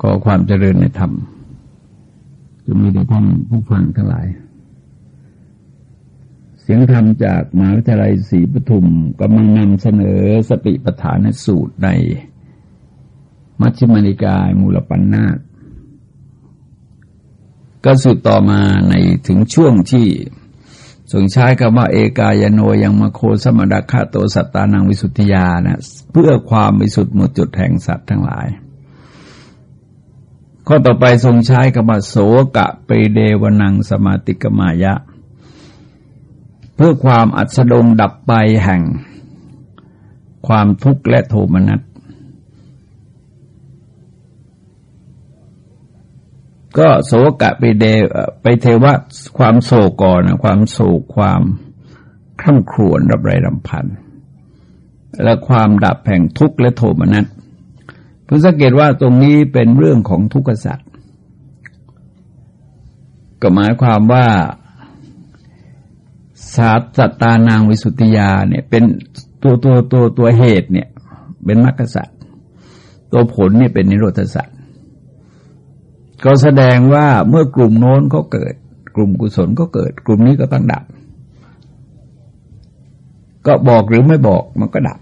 ขอความเจริญในธรรมจะมีแด่ท่านผู้ฟังทั้งหลาย เสียงธรรมจากมหาวิทยาลัยศรีปทุมกำลังนำเสนอสติปัฏฐานสูตรใน มัชฌิมานิกายมูลปัญนาตก็สืบต่อมาในถึงช่วงที่ทรงใช้คำว่าเอกายโนยังมาโคสมดาคาโตสัตตานังวิสุทธิยานะเพื่อความวิสุทธิหมดจุดแห่งสัตว์ทั้งหลาย ข้อต่อไปทรงใช้คำว่าโสกะเปเดวนังสมาติกมายะ เพื่อความอัศดงดับไปแห่ง ความทุกข์และโทมนัสก็โศกะไปเดไปเทวะความโศกก่อนความโศกความคร่ำครวญรับไรรำพันและความดับแห่งทุกข์และโทมนัส เพื่อสังเกตว่าตรงนี้เป็นเรื่องของทุกขสัตว์ก็หมายความว่าสาสัตตานางวิสุทธิยาเนี่ยเป็นตัวตัวตัวตัวเหตุเนี่ย เป็นมรรคสัตว์ตัวผลเนี่ยเป็นนิโรธสัตว์ก็แสดงว่าเมื่อกลุ่มโน้นเขาเกิด กลุ่มกุศลก็เกิด กลุ่มนี้ก็ต้องดับ ก็บอกหรือไม่บอกมันก็ดับ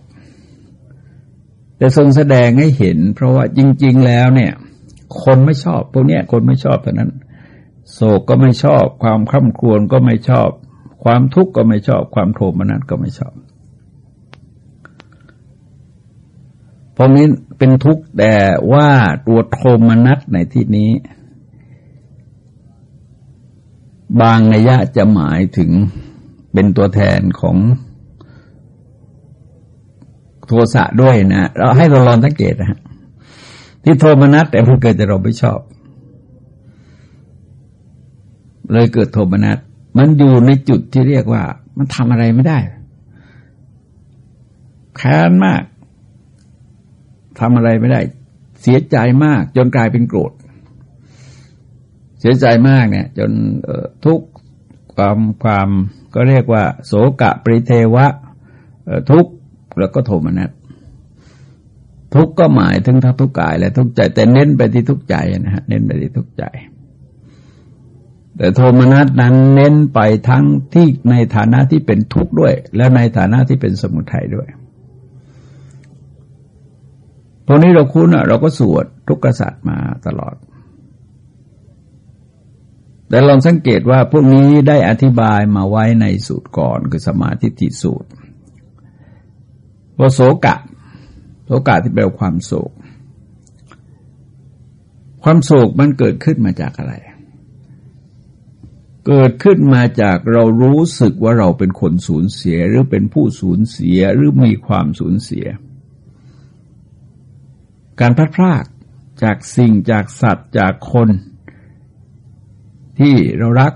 แต่ทรงแสดงให้เห็น เพราะว่าจริง ๆ แล้วเนี่ย คนไม่ชอบพวกเนี้ยคนไม่ชอบเท่านั้น โศกก็ไม่ชอบ ความคร่ำครวญก็ไม่ชอบ ความทุกข์ก็ไม่ชอบ ความโทมนัสก็ไม่ชอบพราะนี้เป็นทุกข์แต่ว่าตัวโทมนัสในที่นี้ บางนัยยะจะหมายถึงเป็นตัวแทนของ โทสะด้วยนะเราให้เราลองสังเกตนะฮะที่โทมนัสแต่พอเกิดแต่เราไม่ชอบ เลยเกิดโทมนัสมันอยู่ในจุดที่เรียกว่า มันทำอะไรไม่ได้แค้นมากทำอะไรไม่ได้ เสียใจมาก จนกลายเป็นโกรธ เสียใจมากเนี่ย จนทุกความความก็เรียกว่าโสกะปริเทวะทุก แล้วก็โทมนัสทุกก็หมายถึงทั้งทุกกายและทุกใจ แต่เน้นไปที่ทุกใจนะฮะเน้นไปที่ทุกใจ แต่โทมนัสนั้นเน้นไปทั้งที่ในฐานะที่เป็นทุกข์ด้วย และในฐานะที่เป็นสมุทัยด้วยพวกนี้เราคุ้นเราก็สวดทุกขสัตว์มาตลอด แต่ลองสังเกตว่าพวกนี้ได้อธิบายมาไว้ในสูตรก่อนคือสมาธิทิสูตร ว่าโศกะโศกะที่แปลความโศก ความโศกมันเกิดขึ้นมาจากอะไร เกิดขึ้นมาจากเรารู้สึกว่าเราเป็นคนสูญเสียหรือเป็นผู้สูญเสียหรือมีความสูญเสีย การพัดพลากจากสิ่งจากสัตว์จากคน ที่เรารัก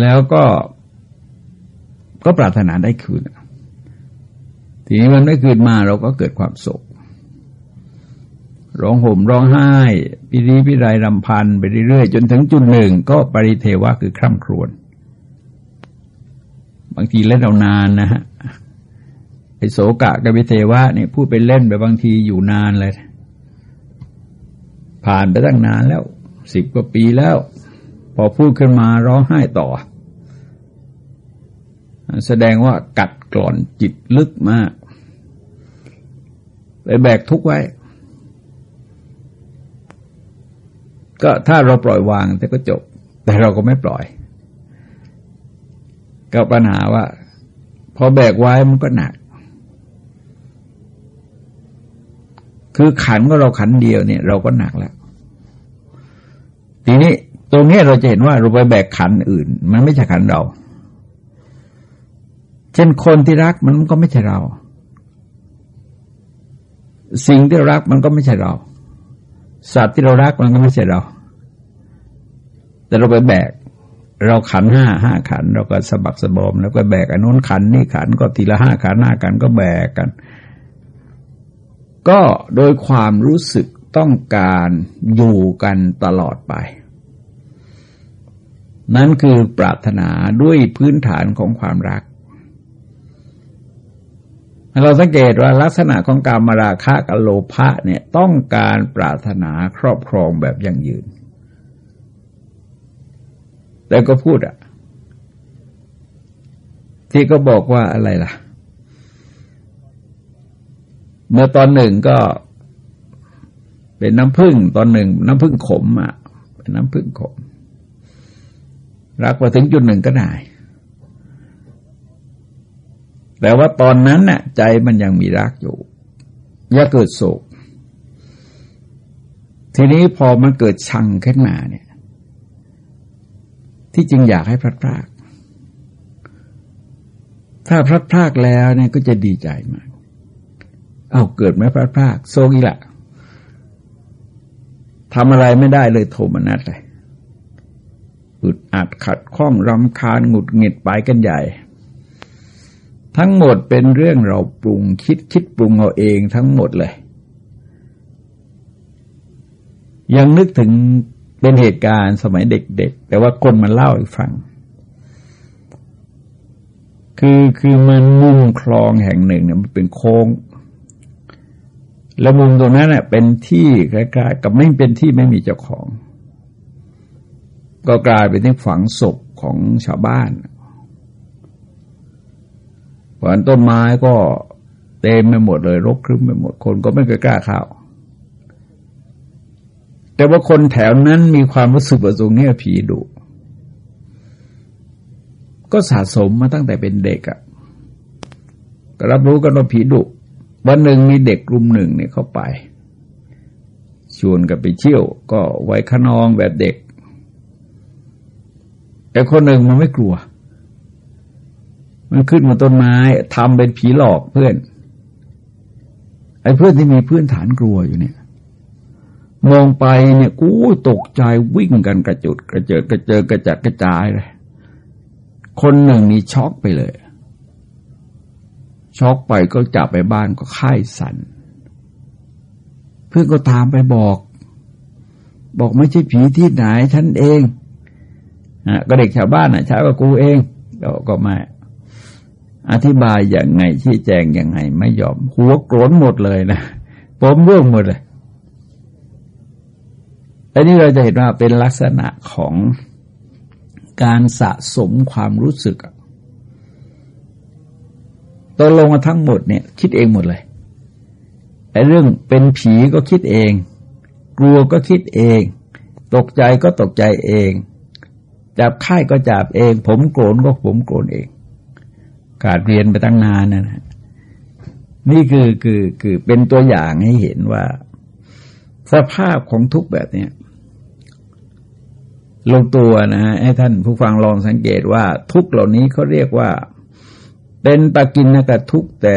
แล้วก็ก็ปรารถนาได้คืน ทีนี้มันไม่คืนมาเราก็เกิดความโศกร้องห่มร้องไห้ปิริปิไรรำพันไปเรื่อยๆ จนถึงจุดหนึ่งก็ปริเทวะคือคร่ำครวญบางทีเล่นเอานานนะฮะไอโศกะกับวิเทวะเนี่ยพูดไปเล่นไปบางทีอยู่นานเลย ผ่านไปตั้งนานแล้วสิบกว่าปีแล้ว พอพูดขึ้นมาร้องไห้ต่อ แสดงว่ากัดกร่อนจิตลึกมาก ไปแบกทุกไว้ ก็ถ้าเราปล่อยวางแต่ก็จบ แต่เราก็ไม่ปล่อย ก็ปัญหาว่า พอแบกไว้มันก็หนัก คือขันก็เราขันเดียวเนี่ย เราก็หนักแล้วทีนี้ตรงนี้เราจะเห็นว่าเราไปแบกขันอื่น มันไม่ใช่ขันเรา เช่นคนที่รักมันก็ไม่ใช่เรา สิ่งที่เรารักมันก็ไม่ใช่เรา สัตว์ที่เรารักมันก็ไม่ใช่เรา แต่เราไปแบก เราขันห้าห้าขัน เราก็สะบักสะบอมแล้วก็แบกอันนู้นขันนี่ขันก็ทีละห้าขันห้าขันก็แบกกัน ก็โดยความรู้สึกต้องการอยู่กันตลอดไป นั่นคือปรารถนาด้วยพื้นฐานของความรัก เราสังเกตว่าลักษณะของการมาราคะกับโลภะเนี่ยต้องการปรารถนาครอบครองแบบยั่งยืน แต่ก็พูดอะที่ก็บอกว่าอะไรล่ะ เมื่อตอนหนึ่งก็เป็นน้ำพึ่งตอนหนึ่ง น้ำพึ่งขมอะเป็นน้ำพึ่งขม รักมาถึงจุดหนึ่งก็ได้ แต่ว่าตอนนั้นน่ะ ใจมันยังมีรักอยู่อย่าเกิดโศก ทีนี้พอมันเกิดชังขึ้นมาเนี่ย ที่จริงอยากให้พลัดพราก ถ้าพลัดพรากแล้วเนี่ยก็จะดีใจมาก เอาเกิดไม่พลัดพรากโศกอีกละทำอะไรไม่ได้เลยโทมนัสเลยอึดอัดขัดข้องรำคาญหงุดหงิดไปกันใหญ่ ทั้งหมดเป็นเรื่องเราปรุงคิดคิดปรุงเอาเองทั้งหมดเลย ยังนึกถึงเป็นเหตุการณ์สมัยเด็ก ๆ แต่ว่าคนมันเล่าให้ฟัง คือคือมันมุมคลองแห่งหนึ่งเนี่ยมันเป็นโค้ง แล้วมุมตรงนั้นเน่ยเป็นที่คล้ๆกับไม่เป็นที่ไม่มีเจ้าของ ก็กลายเป็นที่ฝังศพของชาวบ้าน เพราะต้นไม้ก็เต็มไปหมดเลยรกครึ้มไปหมดคนก็ไม่เคยกล้าเข้าแต่ว่าคนแถวนั้นมีความรู้สึกว่าตรงนี้ผีดุก็สะสมมาตั้งแต่เป็นเด็กอะ่ะก็รับรู้กันว่าผีดุวันหนึ่งมีเด็กกลุ่มหนึ่งเนี่ยเข้าไป ชวนกันไปเที่ยว ก็ไว้ขนองแบบเด็ก แต่คนหนึ่งมันไม่กลัว มันขึ้นมาต้นไม้ทำเป็นผีหลอกเพื่อน ไอ้เพื่อนที่มีพื้นฐานกลัวอยู่เนี่ยมองไปเนี่ยกูตกใจวิ่งกันกระจุดกระเจิดกระเจิดกระจัดกระจายเลย คนหนึ่งนี่ช็อกไปเลย ช็อกไปก็จับไปบ้านก็ค่ายสัน เพื่อนก็ตามไปบอก บอกไม่ใช่ผีที่ไหนฉันเองอะก็เด็กชาวบ้านอะชาวก็กูเองก็ไม่ อธิบายอย่างไงชี้แจงอย่างไง ไม่ยอม หัวโกรนหมดเลยนะผมร่วงหมดเลยอันนี้เราจะเห็นว่าเป็นลักษณะของการสะสมความรู้สึกตกลงมาทั้งหมดเนี่ย คิดเองหมดเลยไอ้เรื่องเป็นผีก็คิดเอง กลัวก็คิดเอง ตกใจก็ตกใจเอง จับไข้ก็จับเอง ผมโกรนก็ผมโกรนเอง การเรียนไปตั้งนานนะนี่คือคือคือเป็นตัวอย่างให้เห็นว่า สภาพของทุกแบบเนี้ยลงตัวนะฮะให้ท่านผู้ฟังลองสังเกตว่า ทุกเหล่านี้เขาเรียกว่า เป็นปากินนกทุกแต่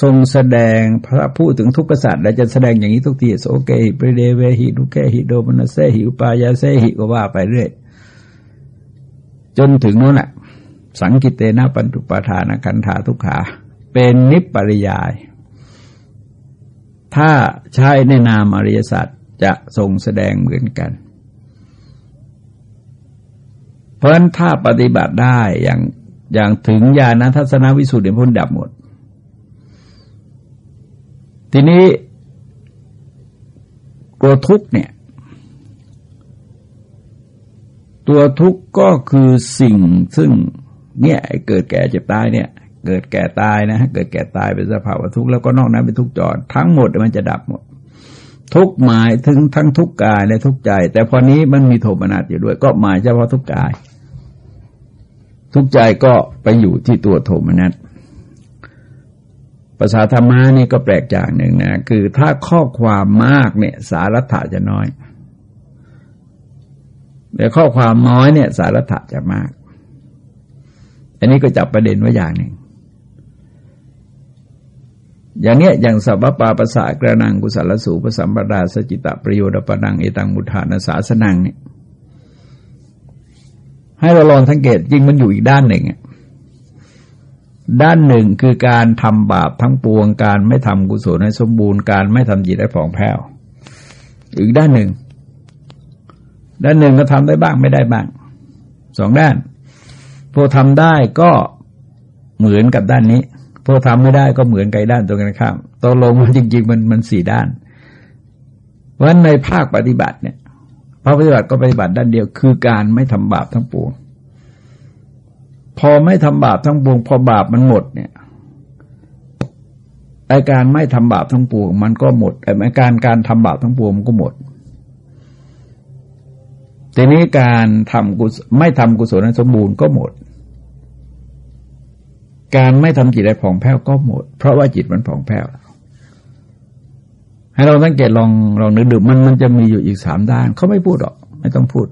ทรงแสดงพระพูดถึงทุกขสัตว์และจะแสดงอย่างนี้ทุกทีโสเกหิปริเดเวหิดุแกหิโดมนเซหิอุปายาเซหิก็ว่าไปเรื่อยจนถึงโนู้นแหละ สังกิเตนะปัญจุปทานคันธาทุกขา เป็นนิปปริยาย ถ้าใช้ในนามอริยสัจจะทรงแสดงเหมือนกัน เพราะฉะนั้นถ้าปฏิบัติได้อย่างอย่างถึงญาณทัศนวิสุทธิพ้นดับหมด ทีนี้ตัวทุกเนี่ย ตัวทุกก็คือสิ่งซึ่ง เนี่ยเกิดแก่เจ็บตายเนี่ย เกิดแก่ตายนะเกิดแก่ตายเป็นสภาวะทุกข์แล้วก็นอกนั้นเป็นทุกข์จอดทั้งหมดมันจะดับหมด ทุกหมายถึงทั้งทุกกายและทุกใจ แต่พอนี้มันมีโทมนัสอยู่ด้วย ก็หมายเฉพาะทุกกาย ทุกใจก็ไปอยู่ที่ตัวโทมนัสภาษาธรรมะนี่ก็แปลกอย่างหนึ่งนะคือถ้าข้อความมากเนี่ย สารัตะจะน้อยแต่ข้อความน้อยเนี่ย สารัตะจะมาก นนี้ก็จับประเด็นไว้อย่างหนึ่ง อย่างเนี้ยอย่างสัพพปาปะสะกระนังกุศลสูปสัมปดาสจิตะประโยชน์ปนังเอตังมุทานาสาสนังเนี่ยให้เราลองสังเกตจริงมันอยู่อีกด้านหนึ่งด้านหนึ่งคือการทำบาปทั้งปวง การไม่ทำกุศลให้สมบูรณ์การไม่ทำจิตให้ผ่องแผ้วอีกด้านหนึ่ง ด้านหนึ่งก็ทำได้บ้างไม่ได้บ้างสองด้าน พอทำได้ก็เหมือนกับด้านนี้พอทำไม่ได้ก็เหมือนไกด้านตรงกันข้ามตกลงมันจริง ๆ มันมันสี่ด้านเพราะฉะนั้นในภาคปฏิบัติเนี่ยภาคปฏิบัติก็ปฏิบัติด้านเดียว คือการไม่ทำบาปทั้งปวงพอไม่ทำบาปทั้งปวงพอบาปมันหมดเนี่ยไอการไม่ทำบาปทั้งปวง มันก็หมดไอการการทำบาปทั้งปวงมันก็หมดทีนี้การทำกุศไม่ทำกุศลสมบูรณ์ก็หมด การไม่ทำจิตให้ผ่องแผ้วก็หมด เพราะว่าจิตมันผ่องแผ้วให้เราสังเกตลองลองนึกดูมันมันจะมีอยู่อีกสามด้านเขาไม่พูดหรอก ไม่ต้องพูด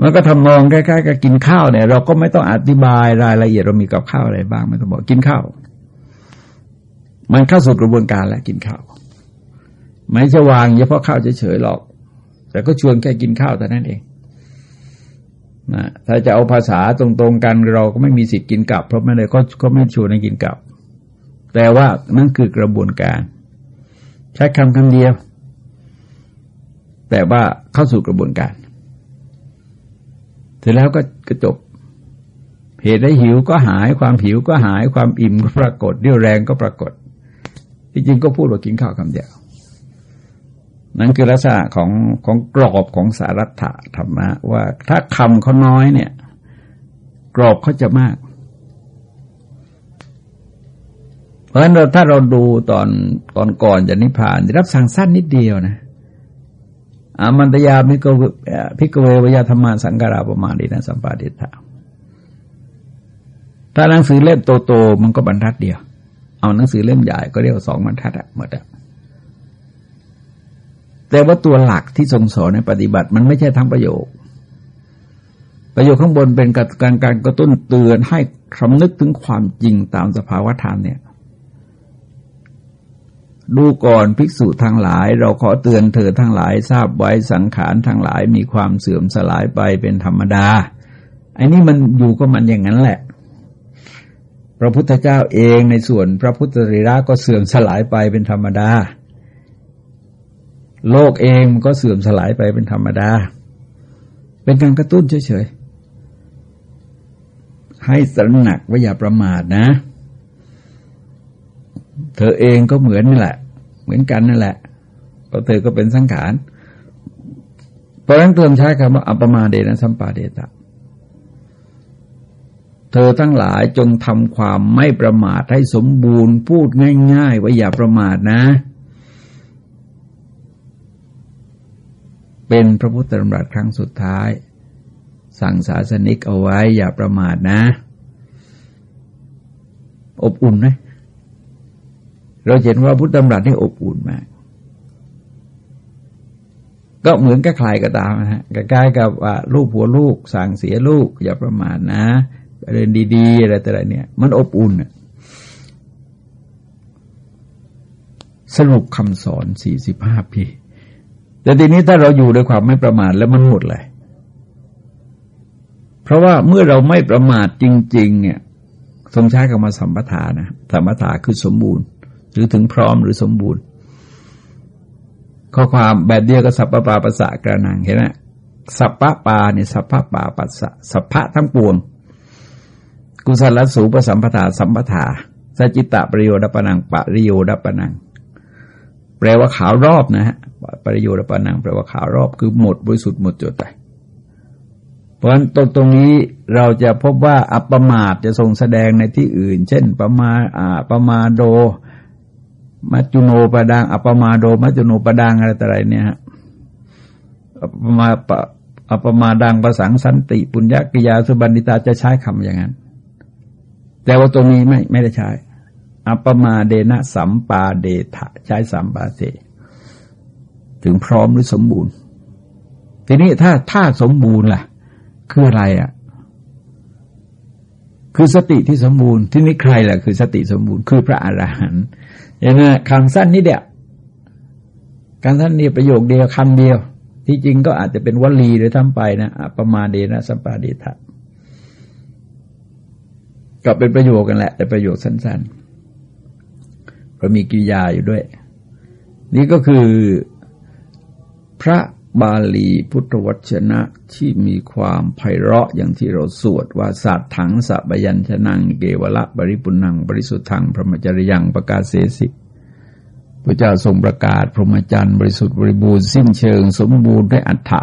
มันก็ทำนองคล้ๆกับกินข้าวเนี่ย เราก็ไม่ต้องอธิบายรายละเอียดเรามีกับข้าวอะไรบ้างไม่ต้องบอกกินข้าวมันเข้าสู่กระบวนการแล้วกินข้าวไม่จะวางเฉพาะข้าวเฉยๆหรอก แต่ก็ชวนแค่กินข้าวแต่นั้นเอง นะถ้าจะเอาภาษาตรงๆกันเราก็ไม่มีสิทธิ์กินกลับ เพราะไม่ได้ก็ก็ไม่ชวนให้กินกลับ แต่ว่านั่นคือกระบวนการ ใช้คำคำเดียว แต่ว่าเข้าสู่กระบวนการ เสร็จแล้วก็กระจบ เหตุได้หิวก็หาย ความหิวก็หาย ความอิ่มก็ปรากฏเรี่ยวแรงก็ปรากฏที่จริงก็พูดว่ากินข้าวคำเดียว นั่นคือลักษณะของของกรอบของสารัตธรรมะ ว่าถ้าคำเขาน้อยเนี่ย กรอบเขาจะมาก เพราะฉะนั้นถ้าเราดูตอนตอนก่อนจะนิพพานรับสั่งสั้นนิดเดียวนะอามันตยาพิกเวพิกเววยธรรมาสังการาประมาณีนะสัมปาติถาถ้าหนังสือเล่มโตๆมันก็บรรทัดเดียว เอาหนังสือเล่มใหญ่ก็เรียกว่าสองบรรทัดอะหมดอะ แต่ว่าตัวหลักที่ทรงสอนในปฏิบัติมันไม่ใช่ทั้งประโยค ประโยคข้างบนเป็นการการกระตุ้นเตือนให้คำนึกถึงความจริงตามสภาวะธรรมเนี่ย ดูก่อนภิกษุทั้งหลาย เราขอเตือนเธอทั้งหลาย ทราบไว้สังขารทั้งหลายมีความเสื่อมสลายไปเป็นธรรมดาไอ้นี่มันอยู่ก็มันอย่างนั้นแหละพระพุทธเจ้าเองในส่วนพระพุทธริระก็เสื่อมสลายไปเป็นธรรมดา โลกเองก็เสื่อมสลายไปเป็นธรรมดา เป็นการกระตุ้นเฉยๆ ให้สระหนักว่าอย่าประมาทนะ เธอเองก็เหมือนนี่แหละ เหมือนกันนั่นแหละเพราะเธอก็เป็นสังขาร เพราะนั้นเติมใช้คำว่าอัปมาเดนะสัมปาเดตะเธอทั้งหลายจงทำความไม่ประมาทให้สมบูรณ์พูดง่าย ๆ ว่าอย่าประมาทนะ เป็นพระพุทธธรรมรัสครั้งสุดท้าย สั่งศาสนิกเอาไว้อย่าประมาทนะ อบอุ่นไหมเราเห็นว่าพุทธธรรมรัสนี่อบอุ่นมาก ก็เหมือนกับใครก็ตามนะฮะใกล้กับลูกผัวลูก สั่งเสียลูก อย่าประมาทนะเรียนดีๆอะไรแต่ไรเนี่ย มันอบอุ่นสรุปคำสอนสี่สิบห้าปี แต่ทีนี้ถ้าเราอยู่ด้วยความไม่ประมาทแล้วมันหมดเลย เพราะว่าเมื่อเราไม่ประมาทจริง ๆ เนี่ย ทรงใช้คำว่าสัมปทานะสัมปทาคือสมบูรณ์ หรือถึงพร้อมหรือสมบูรณ์ ข้อความแบบเดียวกับสัพพปาปัสสะกระนังเห็นไหมสัพพะปาเนี่ยสัพพะปาปัสสะสัพพะทั้งปวง กุศลสูปสัมปทาสัมปทาสจิตตะประโยชน์ปนังปะริโยดปนัง แปลว่าขาวรอบนะฮะ ประโยชน์ปานังแปลว่าขาวรอบคือหมดบริสุทธิ์หมดจดไปเพราะฉะนั้นตรงตรงนี้เราจะพบว่าอัปมาทจะทรงแสดงในที่อื่น เช่น ประมาอ่าประมาโดมัจจุโนปดังอัปมาโดมัจจุโนปดังอะไรต่ออะไรเนี่ยฮะอัปมาปะอัปมาดังประสังสันติ ปุญญกิยาสุบันดิตาจะใช้คำอย่างนั้น แต่ว่าตรงนี้ไม่ไม่ได้ใช้อัปมาเดนะสัมปาเดทะใช้สัมปาเต ถึงพร้อมหรือสมบูรณ์ ทีนี้ถ้าถ้าสมบูรณ์ล่ะ คืออะไรอะ คือสติที่สมบูรณ์ที่นี้ใครล่ะ คือสติสมบูรณ์คือพระอรหันต์อย่างนั้นคำสั้นนิดเดียวการสั้นนี่ประโยคเดียวคำเดียว ที่จริงก็อาจจะเป็นวลีโดยทั้งไปนะประมาเดนะสัมปาเดทะก็เป็นประโยคกันแหละ แต่ประโยคสั้นๆเพราะมีกิริยาอยู่ด้วย นี่ก็คือ พระบาลีพุทธวจนะที่มีความไพเราะอย่างที่เราสวดว่าสัตถังสับยัญชนังเกวละบริปุนัง บริสุทธังพระมจริยังประกาศเสสิพระเจ้าทรงประกาศ พรหมจรรย์บริสุทธิ์บริบูรณ์สิ้นเชิง สมบูรณ์ด้วยอัฏฐะ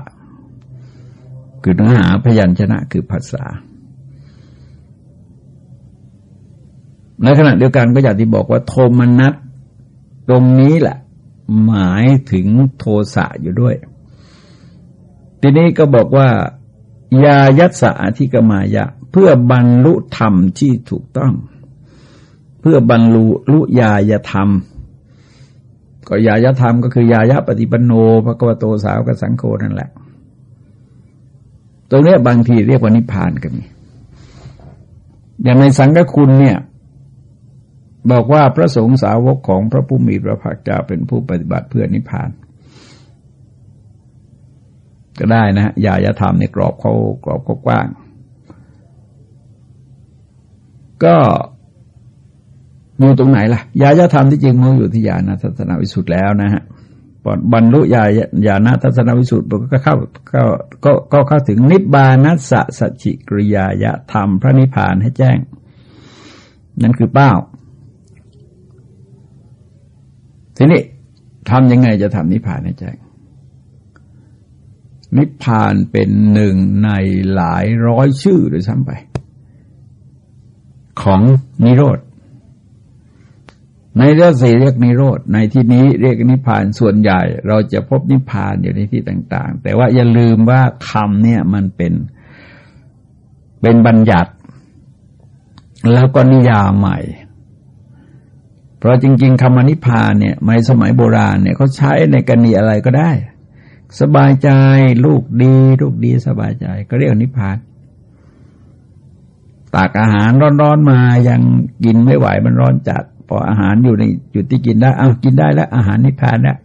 คือเนื้อหาพยัญชนะคือภาษา ในขณะเดียวกันก็อยากที่บอกว่าโทมนัสตรงนี้แหละ หมายถึงโทสะอยู่ด้วย ทีนี้ก็บอกว่ายายัสะอธิกมายะ เพื่อบรรลุธรรมที่ถูกต้อง เพื่อบรรลุลุยายธรรม ก็ยายธรรมก็คือยายะปฏิปันโนพระกวโตสาวกสังโฆนั่นแหละ ตรงนี้บางทีเรียกว่านิพพานก็มีอย่างในสังฆคุณเนี่ย บอกว่าพระสงฆ์สาวกของพระผู้มีพระภาคเจ้าเป็นผู้ปฏิบัติเพื่อนิพพาน ก็ได้นะยายธรรมในกรอบเขากรอบเขากว้าง ก็อยู่ตรงไหนล่ะยายธรรมที่จริงมันอยู่ที่ญาณทัศนวิสุทธ์แล้วนะฮะบรรลุญาญาณทัศนวิสุทธ์ก็เข้าก็ก็ก็เข้าถึงนิบานัสสะสัจจิกริยายะธรรมพระนิพพานให้แจ้ง นั่นคือเป้า ทีนี้ทำยังไงจะทำนิพพานให้แจ้งนิพพานเป็นหนึ่งในหลายร้อยชื่อโดยซ้ำไป ของนิโรธ ในเรื่องสี่เรียกนิโรธ ในที่นี้เรียกนิพพานส่วนใหญ่ เราจะพบนิพพานอยู่ในที่ต่าง ๆ แต่ว่าอย่าลืมว่าคำเนี่ยมันเป็นเป็นบัญญัติ แล้วก็นิยามใหม่ เพราะจริง ๆคำอนิพพานเนี่ยในสมัยโบราณเนี่ยเขาใช้ในกรณีอะไรก็ได้ สบายใจลูกดี ลูกดีสบายใจ ก็เรียกอนิพพานตากอาหารร้อนๆมายังกินไม่ไหวมันร้อนจัดพออาหารอยู่ในจุดที่กินได้เอากินได้แล้ว อาหารนิพพานแล้ว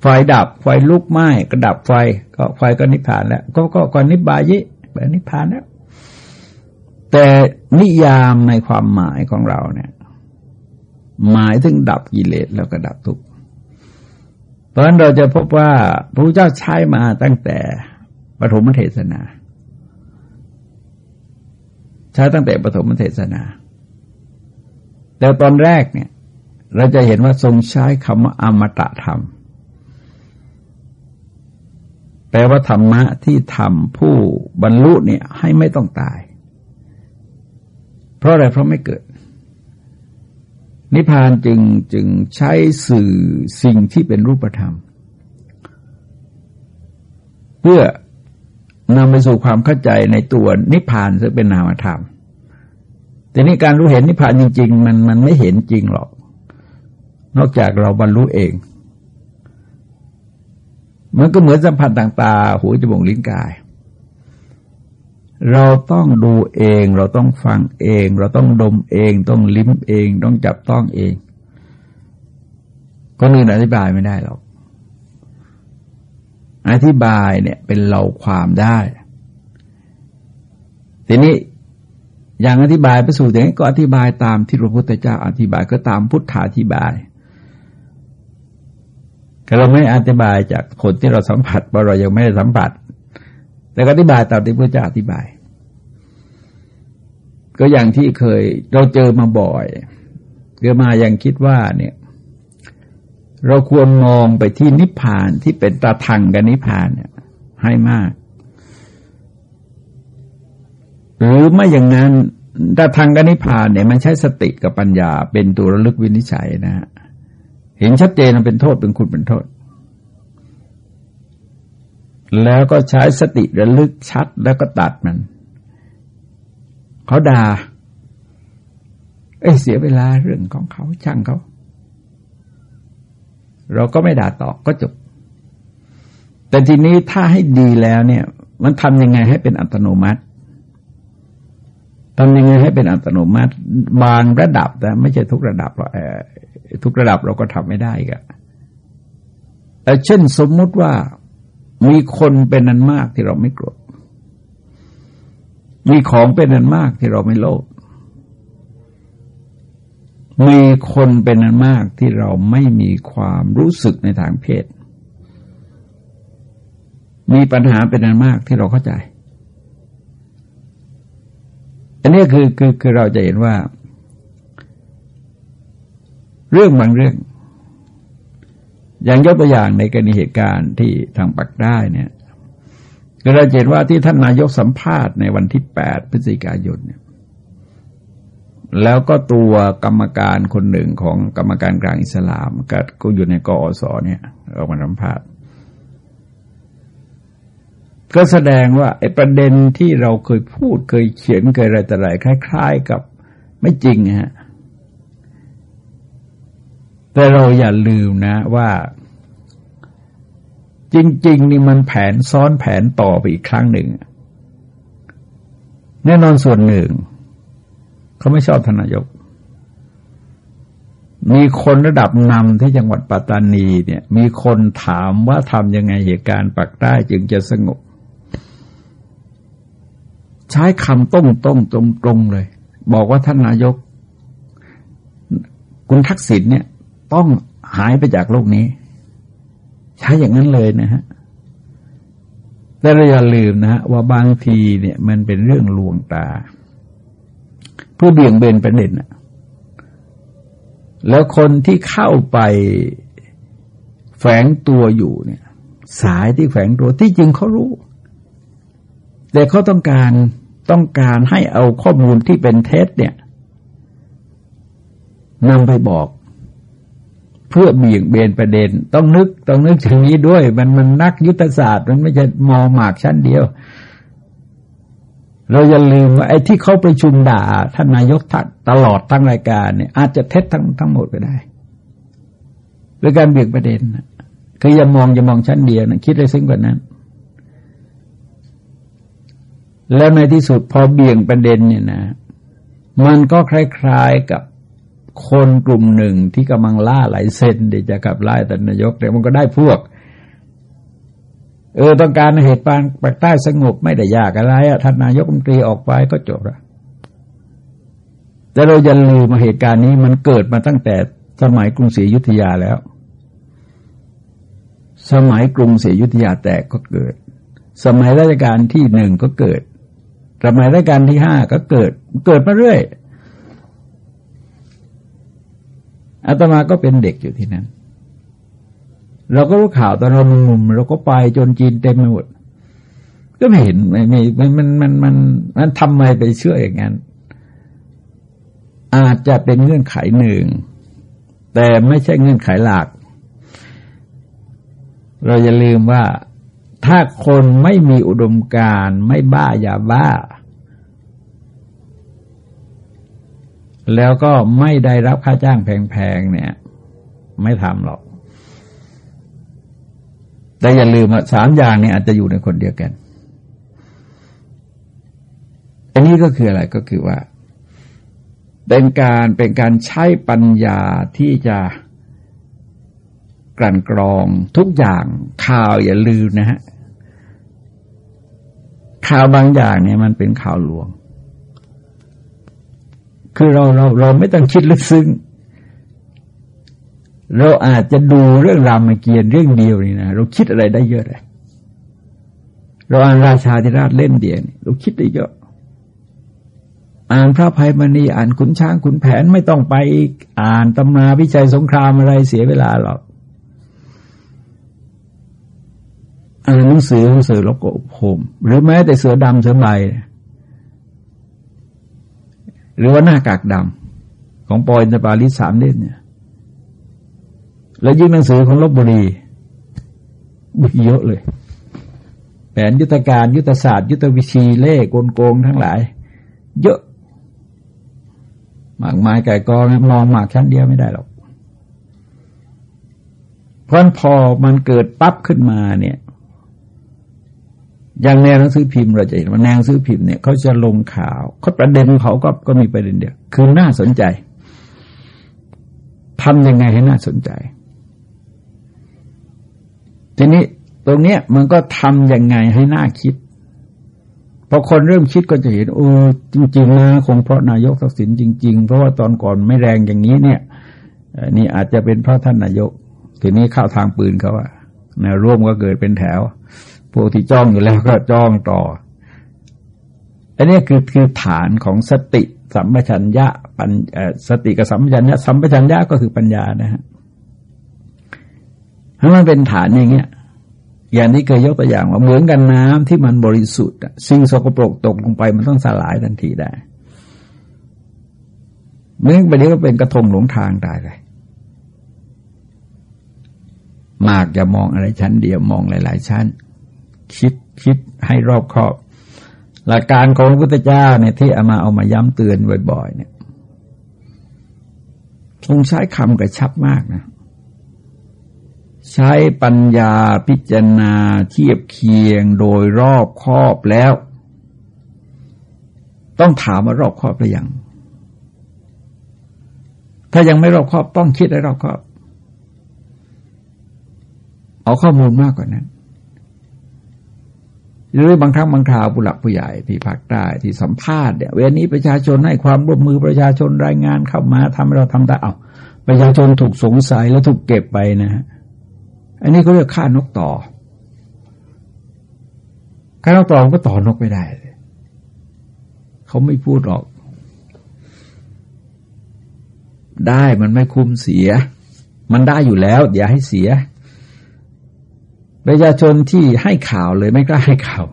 ไฟดับไฟลุกไหม้ก็ดับไฟ ก็ไฟก็นิพพานแล้ว ก็ก็ก็นิบายยิแบบนิพพานแล้วแต่นิยามในความหมายของเราเนี่ย หมายถึงดับกิเลสแล้วก็ดับทุกข์เพราะฉะนั้นเราจะพบว่าพระพุทธเจ้าใช้มาตั้งแต่ปฐมเทศนา ใช้ตั้งแต่ปฐมเทศนา แต่ตอนแรกเนี่ย เราจะเห็นว่าทรงใช้คำว่าอมตะธรรม แปลว่าธรรมะที่ทำผู้บรรลุเนี่ยให้ไม่ต้องตาย เพราะอะไรเพราะไม่เกิด นิพพานจึงจึงใช้สื่อสิ่งที่เป็นรูปธรรม เพื่อนำไปสู่ความเข้าใจในตัวนิพพานซึ่งเป็นนามธรรม แต่นี้การรู้เห็นนิพพานจริง ๆ มันมันไม่เห็นจริงหรอก นอกจากเราบรรลุเอง มันก็เหมือนสัมผัสต่างๆหูจมูกลิ้นกาย เราต้องดูเอง เราต้องฟังเอง เราต้องดมเอง ต้องลิ้มเอง ต้องจับต้องเองคนอื่นอธิบายไม่ได้หรอก อธิบายเนี่ยเป็นเราความได้ ทีนี้อย่างอธิบายไปสู่อย่างนี้ก็อธิบายตามที่พระพุทธเจ้าอธิบายก็ตามพุทธาธิบายแต่เราไม่อธิบายจากคนที่เราสัมผัสเพราะเรายังไม่ได้สัมผัส แต่ก็อธิบายตามที่พระเจ้าอธิบาย ก็อย่างที่เคยเราเจอมาบ่อยเกิดมายังคิดว่าเนี่ย เราควรมองไปที่นิพพานที่เป็นตาทังกับนิพพานเนี่ย ให้มาก หรือไม่อย่างนั้นตาทังกับนิพพานเนี่ย มันใช้สติกับปัญญาเป็นตัวระลึกวินิจฉัยนะฮะเห็นชัดเจนมันเป็นโทษเป็นคุณเป็นโทษ แล้วก็ใช้สติระลึกชัดแล้วก็ตัดมัน เขาด่า เอ้เสียเวลาเรื่องของเขาช่างเขา เราก็ไม่ด่าตอบก็จบ แต่ทีนี้ถ้าให้ดีแล้วเนี่ย มันทำยังไงให้เป็นอัตโนมัติทำยังไงให้เป็นอัตโนมัติ บางระดับแต่ไม่ใช่ทุกระดับหรอกทุกระดับเราก็ทำไม่ได้กะเช่นสมมุติว่า มีคนเป็นนันมากที่เราไม่โกรธ มีของเป็นนันมากที่เราไม่โลภ มีคนเป็นนันมากที่เราไม่มีความรู้สึกในทางเพศ มีปัญหาเป็นอันมากที่เราเข้าใจ อันนี้คือคือคือเราจะเห็นว่า เรื่องบางเรื่อง อย่างยกตัวอย่างในกรณีเหตุการณ์ที่ทางปักได้เนี่ยเราเห็นว่าที่ท่านนายกสัมภาษณ์ในวันที่แปดพฤศจิกายนเนี่ยแล้วก็ตัวกรรมการคนหนึ่งของกรรมการกลางอิสลามก็อยู่ในกอสเนี่ยออกมาสัมภาษณ์ก็แสดงว่าไอ้ประเด็นที่เราเคยพูดเคยเขียนเคยอะไรแต่ไรคล้าย ๆ กับไม่จริงฮะ แต่เราอย่าลืมนะว่า จริง ๆ นี่มันแผนซ้อนแผนต่อไปอีกครั้งหนึ่ง แน่นอนส่วนหนึ่ง เขาไม่ชอบทนายก มีคนระดับนำที่จังหวัดปัตตานีเนี่ย มีคนถามว่าทำยังไงเหตุการณ์ปักใต้จึงจะสงบ ใช้คำต้งต้งตรงตรงเลย บอกว่าท่านนายก คุณทักษิณเนี่ย ต้องหายไปจากโลกนี้ ใช้อย่างนั้นเลยนะฮะแต่เราอย่าลืมนะฮะว่าบางทีเนี่ย มันเป็นเรื่องลวงตาผู้เบี่ยงเบนประเด็นแล้วคนที่เข้าไปแฝงตัวอยู่เนี่ย สายที่แฝงตัวที่จริงเขารู้ แต่เขาต้องการต้องการให้เอาข้อมูลที่เป็นเท็จเนี่ยนำไปบอก เพื่อเบี่ยงเบนประเด็น ต้องนึกต้องนึกถึงนี้ด้วย มันมันนักยุทธศาสตร์ มันไม่ใช่มอหมากชั้นเดียว เราอย่าลืมว่าไอ้ที่เขาประชุมด่าท่านนายกตลอดทั้งรายการเนี่ย อาจจะเท็จทั้งทั้งหมดก็ได้หรือการเบี่ยงประเด็นคืออย่ามองอย่ามองชั้นเดียวนะคิดอะไรซึ่งกว่านั้น แล้วในที่สุดพอเบี่ยงประเด็นเนี่ยนะ มันก็คล้าย ๆกับ คนกลุ่มหนึ่งที่กำลังล่าหลายเซนเดี๋ยวจะกับไล่แต่นายกแต่มันก็ได้พวก เออต้องการเหตุการณ์ปากใต้สงบไม่ได้ยากอะไรอะท่านนายกรัฐมนตรีออกไปก็จบละแต่เราอย่าลืมมาเหตุการณ์นี้มันเกิดมาตั้งแต่สมัยกรุงศรีอยุธยาแล้ว สมัยกรุงศรีอยุธยาแตกก็เกิด สมัยรัชกาลที่หนึ่งก็เกิด สมัยรัชกาลที่ห้าก็เกิด เกิดมาเรื่อย อาตมาก็เป็นเด็กอยู่ที่นั้น เราก็รู้ข่าวตอนเราหนุ่มเราก็ไปจนจีนเต็มไปหมด ก็ไม่เห็นไม่ไม่มันมันมันมันทำไมไปเชื่ออย่างนั้น อาจจะเป็นเงื่อนไขหนึ่ง แต่ไม่ใช่เงื่อนไขหลัก เราอย่าลืมว่าถ้าคนไม่มีอุดมการ ไม่บ้าอย่าบ้า แล้วก็ไม่ได้รับค่าจ้างแพงๆเนี่ย ไม่ทำหรอก แต่อย่าลืมว่าสามอย่างเนี้อาจจะอยู่ในคนเดียวกัน อันนี้ก็คืออะไรก็คือว่า เป็นการเป็นการใช้ปัญญาที่จะกลั่นกรองทุกอย่างข่าวอย่าลืมนะฮะข่าวบางอย่างเนี่ยมันเป็นข่าวลวง คือเราเราเราไม่ต้องคิดลึกซึ้งเราอาจจะดูเรื่องรามเกียรติเรื่องเดียวนี่นะเราคิดอะไรได้เยอะเลยเราอ่านราชาธิราชเล่นเดียวนี่เราคิดได้เยอะ อ่านพระภัยมณีอ่านขุนช้างขุนแผนไม่ต้องไปอ่านตำนาวิจัยสงครามอะไรเสียเวลาหรอกอ่านหนังสือหนังสือแล้วก็โผมหรือแม้แต่เสือดำเสือใบ หรือว่าหน้ากากดำของปอยนปาลิสามเล่นเนี่ย แล้วยิ่งหนังสือของลบบุรีบุเยอะเลย แผนยุทธการยุทธศาสตร์ ยุทธวิธีเล่กลโกงทั้งหลาย เยอะหมากไม้ไก่กองมองหมากชั้นเดียวไม่ได้หรอกเพราะพอมันเกิดปั๊บขึ้นมาเนี่ย อย่างแนวหนังสือพิมพ์เราจะเห็นว่าแนวหนังสือพิมพ์เนี่ยเขาจะลงข่าวเขาประเด็นเขาก็ก็มีประเด็นเดียวคือน่าสนใจทำยังไงให้น่าสนใจ ทีนี้ตรงเนี้ยมันก็ทำยังไงให้น่าคิดพอคนเริ่มคิดก็จะเห็นโอ้จริงๆนะคงเพราะนายกทักษิณจริง ๆ เพราะว่าตอนก่อนไม่แรงอย่างนี้เนี่ยนี่อาจจะเป็นเพราะท่านนายก ทีนี้เข้าทางปืนเขาอะแนวร่วมก็เกิดเป็นแถว พวกที่จ้องอยู่แล้วก็จ้องต่อ อันนี้คือคือฐานของสติสัมปชัญญะปัญสติกับสัมปชัญญะสัมปชัญญะก็คือปัญญานะฮะถ้ามันเป็นฐานอย่างเงี้ย อย่างที่เคยยกตัวอย่างว่าเหมือนกันน้ำที่มันบริสุทธิ์สิ่งสกปรกตกลงไปมันต้องสลายทันทีได้เมื่อไปนี้ก็เป็นกระทงหลงทางตายเลยมากอย่ามองอะไรชั้นเดียวมองหลาย ๆ ชั้น คิดคิดให้รอบคอบ หลักการของพระพุทธเจ้าเนี่ยที่เอามาเอามาย้ำเตือนบ่อย ๆ เนี่ยทรงใช้คำกระชับมากนะ ใช้ปัญญาพิจารณาเทียบเคียงโดยรอบคอบแล้ว ต้องถามว่ารอบคอบหรือยังถ้ายังไม่รอบคอบต้องคิดให้รอบคอบ เอาข้อมูลมากกว่านั้น หรือบางครั้งบางคราวผู้หลักผู้ใหญ่ที่ภาคใต้ที่สัมภาษณ์เนี่ยเวลานี้ประชาชนให้ความร่วมมือประชาชนรายงานเข้ามาทำให้เราทำได้เอาประชาชนถูกสงสัยแล้วถูกเก็บไปนะฮะอันนี้เขาเรียกฆ่านกต่อฆ่านกต่อก็ต่อนกไม่ได้เขาไม่พูดหรอก ได้มันไม่คุ้มเสีย มันได้อยู่แล้ว อย่าให้เสีย ประชาชนที่ให้ข่าวเลยไม่กล้าให้ข่าว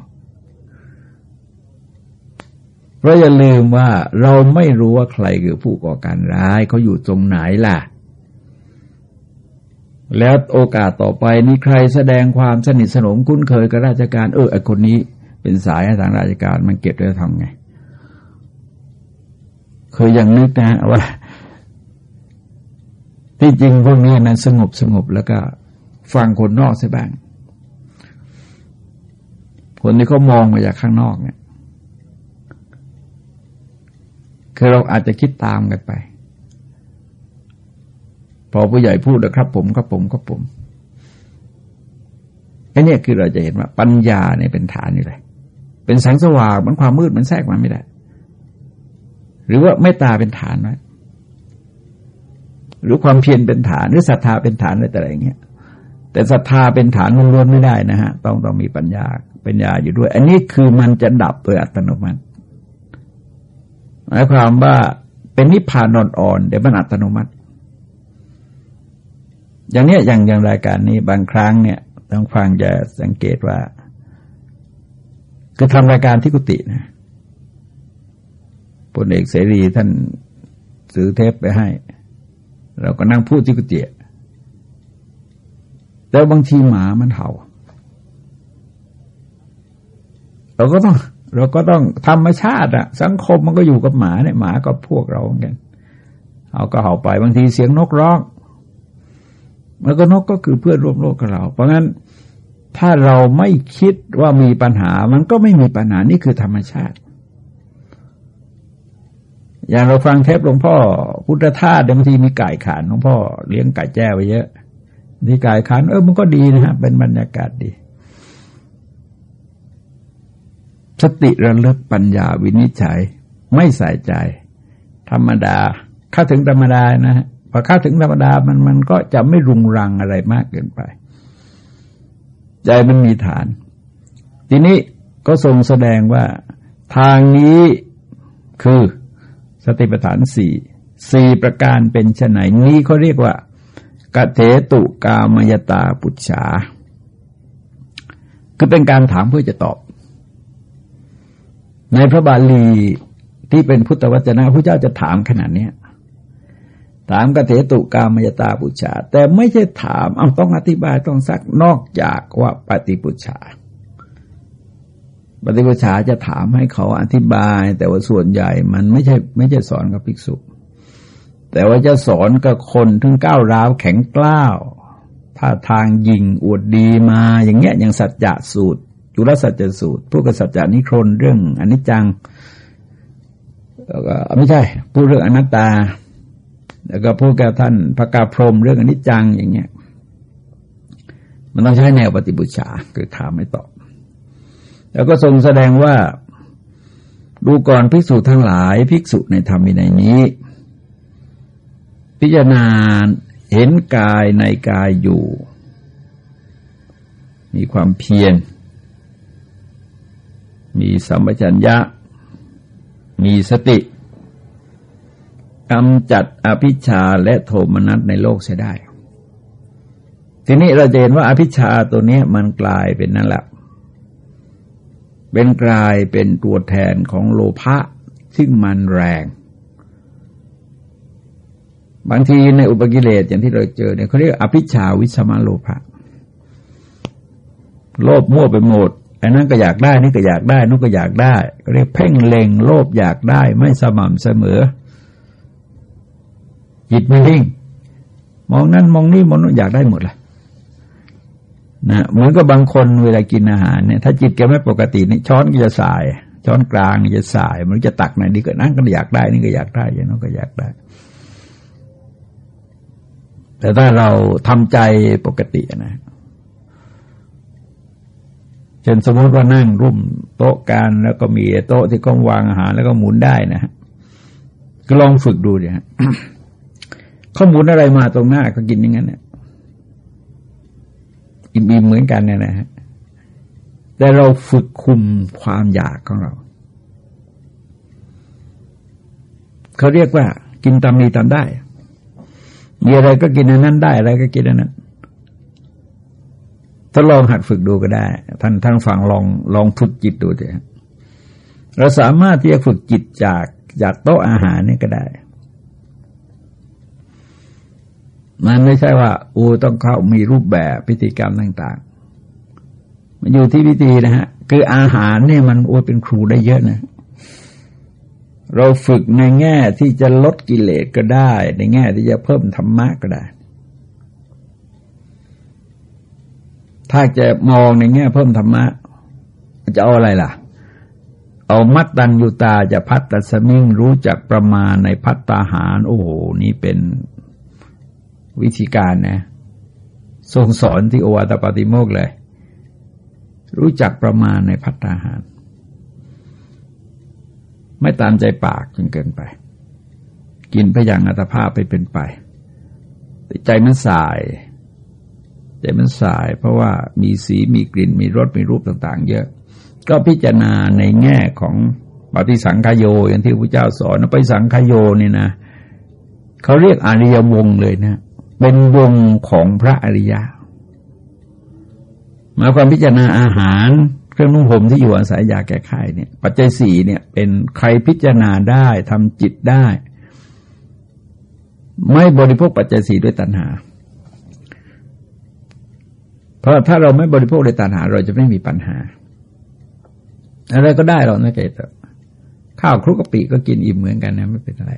เพราะอย่าลืมว่าเราไม่รู้ว่าใครคือผู้ก่อการร้ายเขาอยู่ตรงไหนล่ะ แล้วโอกาสต่อไปนี้ใครแสดงความสนิทสนมคุ้นเคยกับราชการ เออไอคนนี้เป็นสายทางราชการมันเก็บแล้วทำไง เคยยังนึกนะว่าที่จริงพวกนี้นั้นสงบสงบแล้วก็ฟังคนนอกใช่บ้าง คนที่เขามองมาจากข้างนอกเนี่ยคือเราอาจจะคิดตามกันไป พอผู้ใหญ่พูดนะครับ ผมก็ผมก็ผมแค่นี้คือเราจะเห็นว่า ปัญญาเนี่ยเป็นฐานนี่แหละเป็นแสงสว่างมันความมืดมันแทรกมาไม่ได้ หรือว่าเมตตาเป็นฐานไหมหรือความเพียรเป็นฐานหรือศรัทธาเป็นฐานอะไรแต่อะไรอย่างเงี้ยแต่ศรัทธาเป็นฐานล้วนๆไม่ได้นะฮะ ต้องต้องมีปัญญา ปัญญาอยู่ด้วย อันนี้คือมันจะดับโดยอัตโนมัติ หมายความว่าเป็นนิพพานอ่อนๆเดี๋ยวมันอัตโนมัติ อย่างเนี้ยอย่างอย่างรายการนี้บางครั้งเนี่ยต้องฟังจะสังเกตว่า คือทำรายการที่กุฏินะพลเอกเสรีท่านซื้อเทปไปให้ เราก็นั่งพูดที่กุฏิแล้วบางทีหมามันเห่า เราก็ต้อง เราก็ต้องธรรมชาติอะสังคมมันก็อยู่กับหมาเนี่ยหมาก็พวกเราเหมือนกัน เอาก็เห่าไปบางทีเสียงนกร้องแล้วก็นกก็คือเพื่อนร่วมโลกกับเรา เพราะงั้นถ้าเราไม่คิดว่ามีปัญหา มันก็ไม่มีปัญหานี่คือธรรมชาติ อย่างเราฟังเทปหลวงพ่อ พุทธทาสบางทีมีไก่ขานหลวงพ่อเลี้ยงไก่แจ้ไว้เยอะที่ไก่ขานเออมันก็ดีนะฮะเป็นบรรยากาศดี สติระลึกปัญญาวินิจฉัย ไม่ใส่ใจ ธรรมดาเข้าถึงธรรมดานะพอเข้าถึงธรรมดามันมันก็จะไม่รุงรังอะไรมากเกินไป ใจมันมีฐาน ทีนี้ก็ทรงแสดงว่าทางนี้คือสติปัฏฐานสี่สี่ประการเป็นชนไหนนี้เขาเรียกว่ากเถตุกามยตาปุจฉาคือเป็นการถามเพื่อจะตอบ ในพระบาลีที่เป็นพุทธวจนะพระเจ้าจะถามขนาดนี้ถามกเถตุกามยตาปุชา แต่ไม่ใช่ถามเอาต้องอธิบายต้องซักนอกจากว่าปฏิปุชา ปฏิปุชาจะถามให้เขาอธิบาย แต่ว่าส่วนใหญ่มันไม่ใช่ไม่ใช่สอนกับภิกษุ แต่ว่าจะสอนกับคนถึงก้าวร้าวแข็งกล้าวท่าทางยิงอวดดีมาอย่างเงี้ยอย่างสัจจะสูตร จุลสัจจสูตรพูดกับสัจจานิครนเรื่องอนิจจังแล้วก็ไม่ใช่ พูดเรื่องอนัตตา แล้วก็พูดกับท่านพระกาพรมเรื่องอนิจจังอย่างเงี้ย มันต้องใช้แนวปฏิบุชาคือถามไม่ตอบ แล้วก็ทรงแสดงว่าดูก่อนภิกษุทั้งหลายภิกษุในธรรมในนี้ พิจารณาเห็นกายในกายอยู่ มีความเพียร มีสัมปชัญญะ มีสติกำจัดอภิชาและโทมนัสในโลกเสียได้ ทีนี้เราจะเห็นว่าอภิชาตัวนี้มันกลายเป็นนั่นแหละเป็นกลายเป็นตัวแทนของโลภะซึ่งมันแรง บางทีในอุปกิเลสอย่างที่เราเจอเนี่ยเขาเรียกอภิชาวิสมาโลภะโลภมั่วไปหมด อันนั้นก็อยากได้นี่ก็อยากได้นู่นก็อยากได้เรียกเพ่งเล็งโลภอยากได้ไม่สม่ำเสมอ จิตไม่นิ่ง มองนั่นมองนี่มองนู่นอยากได้หมดเลยนะเหมือนกับบางคนเวลากินอาหารเนี่ยถ้าจิตแกไม่ปกตินี่ช้อนก็จะสาย ช้อนกลางจะสาย มันจะตักไหนดีก็นั่นก็อยากได้ นี่ก็อยากได้อย่างนั้นก็อยากได้ แต่ถ้าเราทำใจปกตินะ เช่นสมมติว่านั่งร่วมโต๊ะกันแล้วก็มีโต๊ะที่ก้องวางอาหารแล้วก็หมุนได้นะฮะก็ลองฝึกดูเนี่ยข้อมูลอะไรมาตรงหน้าก็กินอย่างนั้นเนี่ยอิ่มๆเหมือนกันเนี่ยนะฮะแต่เราฝึกคุมความอยากของเราเขาเรียกว่า กินตามมีตามได้ มีอะไรก็กินอันนั้นได้ อะไรก็กินอันนั้น ถ้าลองหัดฝึกดูก็ได้ ท่านท่านฟังลองลองฝึกจิตดูเถอะเราสามารถที่จะฝึกจิตจากจากโต๊ะอาหารนี่ก็ได้ มันไม่ใช่ว่าอูต้องเข้ามีรูปแบบพิธีกรรมต่าง ๆ มันอยู่ที่พิธีนะฮะ คืออาหารเนี่ยมันโอ้เป็นครูได้เยอะนะ เราฝึกในแง่ที่จะลดกิเลสก็ได้ ในแง่ที่จะเพิ่มธรรมะก็ได้ ถ้าจะมองในแง่เพิ่มธรรมะ จะเอาอะไรล่ะ เอามัดตันยูตาจะพัตตสมิงรู้จักประมาณในพัตตาหาร โอ้โห นี่เป็นวิธีการนะทรงสอนที่โอวาตปาติโมกเลย รู้จักประมาณในพัตตาหาร ไม่ตามใจปากจนเกินไป กินพยังอัตภาพไปเป็นไป ใจมันสาย ใจมันสายเพราะว่ามีสีมีกลิ่นมีรสมีรูปต่าง ๆ เยอะ ก็พิจารณาในแง่ของปฏิสังขโยอย่างที่พระเจ้าสอนปฏิสังขโยนี่นะเขาเรียกอริยวงเลยนะ เป็นวงของพระอริยะมาความพิจารณาอาหารเครื่องนุ่งห่มที่อยู่อาศัยยาแก้ไขเนี่ย ปัจจัยสี่เนี่ย เป็นใครพิจารณาได้ทำจิตได้ ไม่บริโภคปัจจัยสี่ด้วยตัณหา เพราะถ้าเราไม่บริโภคด้วยตัณหา เราจะไม่มีปัญหา อะไรก็ได้เรานะเกตข้าวคลุกกะปิก็กินอิ่มเหมือนกันนะไม่เป็นไร